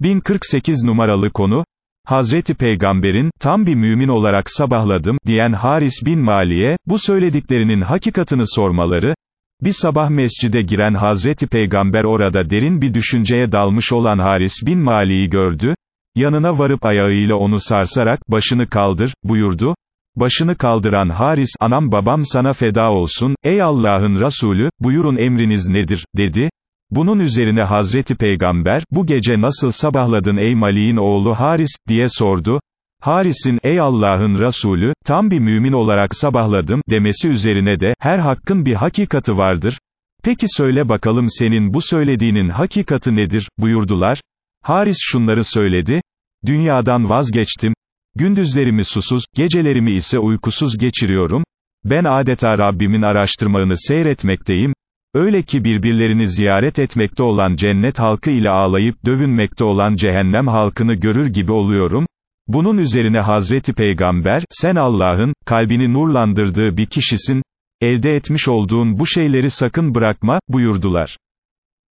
1048 numaralı konu, Hazreti Peygamber'in, tam bir mümin olarak sabahladım, diyen Haris bin Mali'ye, bu söylediklerinin hakikatını sormaları, bir sabah mescide giren Hazreti Peygamber orada derin bir düşünceye dalmış olan Haris bin Mali'yi gördü, yanına varıp ayağıyla onu sarsarak, başını kaldır, buyurdu, başını kaldıran Haris, anam babam sana feda olsun, ey Allah'ın Resulü, buyurun emriniz nedir, dedi, bunun üzerine Hazreti Peygamber, bu gece nasıl sabahladın ey Mali'in oğlu Haris, diye sordu. Haris'in, ey Allah'ın Resulü, tam bir mümin olarak sabahladım, demesi üzerine de, her hakkın bir hakikati vardır. Peki söyle bakalım senin bu söylediğinin hakikati nedir, buyurdular. Haris şunları söyledi, dünyadan vazgeçtim, gündüzlerimi susuz, gecelerimi ise uykusuz geçiriyorum, ben adeta Rabbimin araştırmağını seyretmekteyim, Öyle ki birbirlerini ziyaret etmekte olan cennet halkı ile ağlayıp dövünmekte olan cehennem halkını görür gibi oluyorum. Bunun üzerine Hazreti Peygamber, sen Allah'ın, kalbini nurlandırdığı bir kişisin, elde etmiş olduğun bu şeyleri sakın bırakma, buyurdular.